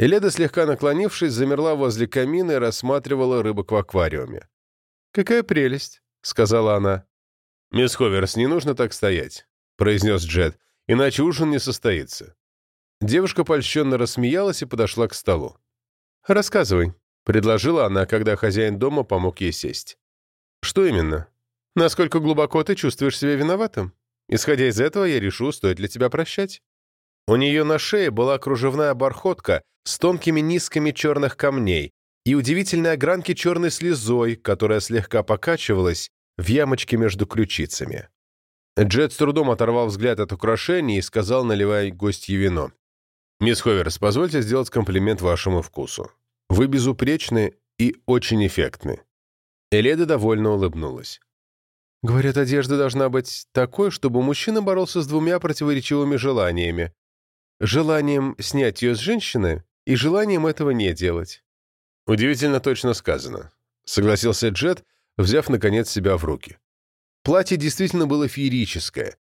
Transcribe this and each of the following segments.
Эледа, слегка наклонившись, замерла возле камина и рассматривала рыбок в аквариуме. «Какая прелесть!» — сказала она. «Мисс Ховерс, не нужно так стоять», — произнес Джет, «иначе ужин не состоится». Девушка польщенно рассмеялась и подошла к столу. «Рассказывай», — предложила она, когда хозяин дома помог ей сесть. «Что именно? Насколько глубоко ты чувствуешь себя виноватым? Исходя из этого, я решу, стоит ли тебя прощать». У нее на шее была кружевная бархотка с тонкими низками черных камней и удивительной огранки черной слезой, которая слегка покачивалась в ямочке между ключицами. Джет с трудом оторвал взгляд от украшений и сказал, наливая гостье вино. «Мисс Ховерс, позвольте сделать комплимент вашему вкусу. Вы безупречны и очень эффектны». Эледа довольно улыбнулась. «Говорят, одежда должна быть такой, чтобы мужчина боролся с двумя противоречивыми желаниями. Желанием снять ее с женщины и желанием этого не делать». «Удивительно точно сказано», — согласился Джет, взяв, наконец, себя в руки. Платье действительно было феерическое.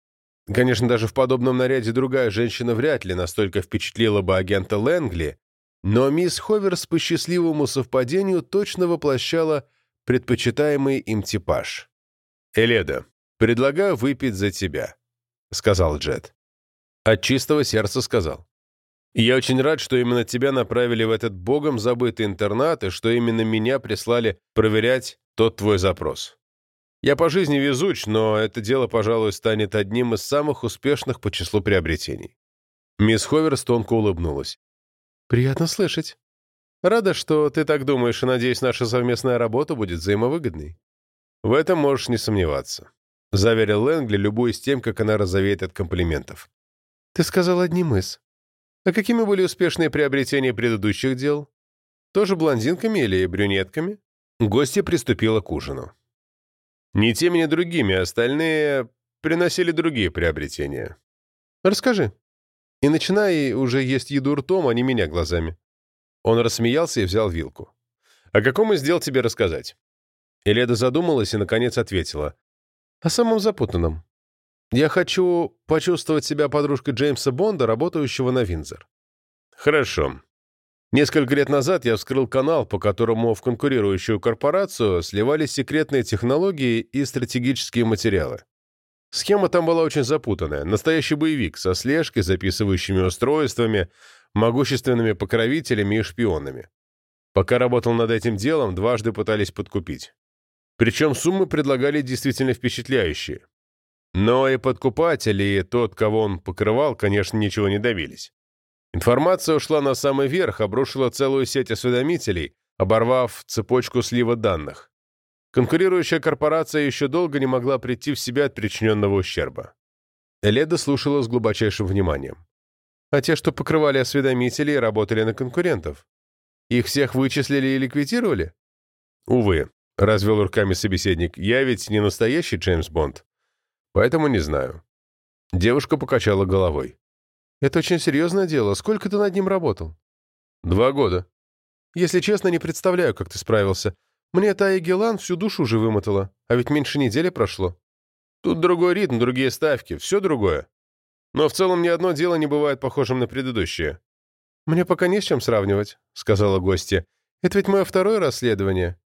Конечно, даже в подобном наряде другая женщина вряд ли настолько впечатлила бы агента Лэнгли, но мисс Ховерс по счастливому совпадению точно воплощала предпочитаемый им типаж. «Эледа, предлагаю выпить за тебя», — сказал Джет. От чистого сердца сказал. «Я очень рад, что именно тебя направили в этот богом забытый интернат и что именно меня прислали проверять тот твой запрос. Я по жизни везуч, но это дело, пожалуй, станет одним из самых успешных по числу приобретений». Мисс Ховерс тонко улыбнулась. «Приятно слышать. Рада, что ты так думаешь, и надеюсь, наша совместная работа будет взаимовыгодной». «В этом можешь не сомневаться», — заверил Лэнгли, любуясь тем, как она розовеет от комплиментов. «Ты сказал одним из. А какими были успешные приобретения предыдущих дел? Тоже блондинками или брюнетками?» Гостья приступила к ужину. Ни теми, ни другими, остальные приносили другие приобретения. Расскажи. И начинай уже есть еду ртом, а не меня глазами. Он рассмеялся и взял вилку. «О каком из дел тебе рассказать?» Эледа задумалась и, наконец, ответила. «О самом запутанном. Я хочу почувствовать себя подружкой Джеймса Бонда, работающего на Винзор». «Хорошо. Несколько лет назад я вскрыл канал, по которому в конкурирующую корпорацию сливались секретные технологии и стратегические материалы. Схема там была очень запутанная. Настоящий боевик со слежкой, записывающими устройствами, могущественными покровителями и шпионами. Пока работал над этим делом, дважды пытались подкупить. Причем суммы предлагали действительно впечатляющие. Но и подкупатель, и тот, кого он покрывал, конечно, ничего не добились. Информация ушла на самый верх, обрушила целую сеть осведомителей, оборвав цепочку слива данных. Конкурирующая корпорация еще долго не могла прийти в себя от причиненного ущерба. Эледа слушала с глубочайшим вниманием. А те, что покрывали осведомителей, работали на конкурентов. Их всех вычислили и ликвидировали? Увы, развел руками собеседник, я ведь не настоящий Джеймс Бонд. Поэтому не знаю. Девушка покачала головой. Это очень серьезное дело. Сколько ты над ним работал? Два года. Если честно, не представляю, как ты справился. Мне Тая Гелан всю душу уже вымотала, а ведь меньше недели прошло. Тут другой ритм, другие ставки, все другое. Но в целом ни одно дело не бывает похожим на предыдущее. «Мне пока не с чем сравнивать», — сказала гостья. «Это ведь мое второе расследование.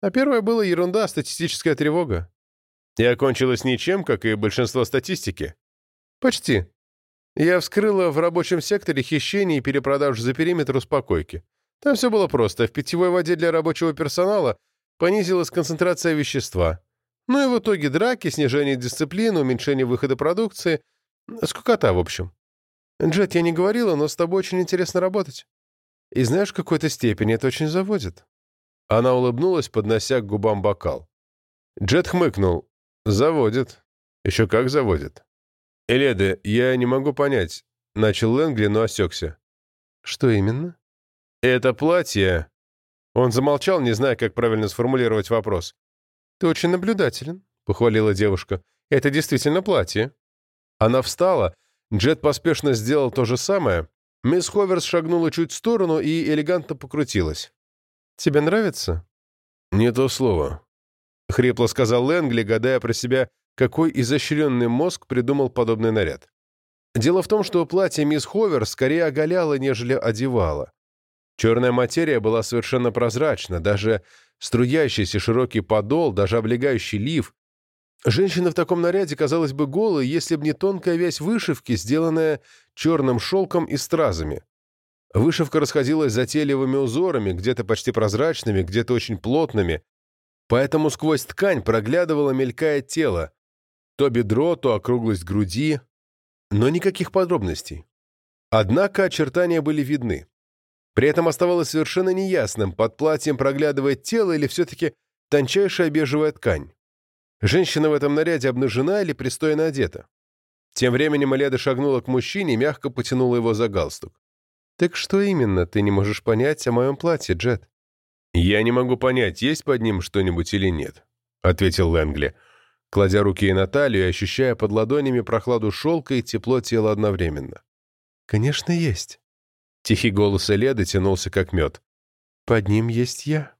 А первое было ерунда, статистическая тревога». И окончилось ничем, как и большинство статистики. «Почти. Я вскрыла в рабочем секторе хищение и перепродажу за периметр успокойки. Там все было просто. В питьевой воде для рабочего персонала понизилась концентрация вещества. Ну и в итоге драки, снижение дисциплины, уменьшение выхода продукции. Скукота, в общем. Джет, я не говорила, но с тобой очень интересно работать. И знаешь, в какой-то степени это очень заводит. Она улыбнулась, поднося к губам бокал. Джет хмыкнул. «Заводит. Еще как заводит. «Эледа, я не могу понять», — начал Лэнгли, но осекся. «Что именно?» «Это платье...» Он замолчал, не зная, как правильно сформулировать вопрос. «Ты очень наблюдателен», — похвалила девушка. «Это действительно платье». Она встала. Джет поспешно сделал то же самое. Мисс Ховерс шагнула чуть в сторону и элегантно покрутилась. «Тебе нравится?» «Не то слово», — хрипло сказал Лэнгли, гадая про себя, какой изощренный мозг придумал подобный наряд. Дело в том, что платье мисс Ховер скорее оголяло, нежели одевало. Черная материя была совершенно прозрачна, даже струящийся широкий подол, даже облегающий лиф. Женщина в таком наряде казалась бы голой, если бы не тонкая вязь вышивки, сделанная черным шелком и стразами. Вышивка расходилась затейливыми узорами, где-то почти прозрачными, где-то очень плотными, поэтому сквозь ткань проглядывало мелькая тело, то бедро, то округлость груди, но никаких подробностей. Однако очертания были видны. При этом оставалось совершенно неясным, под платьем проглядывает тело или все-таки тончайшая бежевая ткань. Женщина в этом наряде обнажена или пристойно одета. Тем временем Эледа шагнула к мужчине и мягко потянула его за галстук. «Так что именно ты не можешь понять о моем платье, Джет?» «Я не могу понять, есть под ним что-нибудь или нет», — ответил Лэнгли, кладя руки на талию и ощущая под ладонями прохладу шелка и тепло тела одновременно. «Конечно, есть». Тихий голос Эледы тянулся как мед. «Под ним есть я».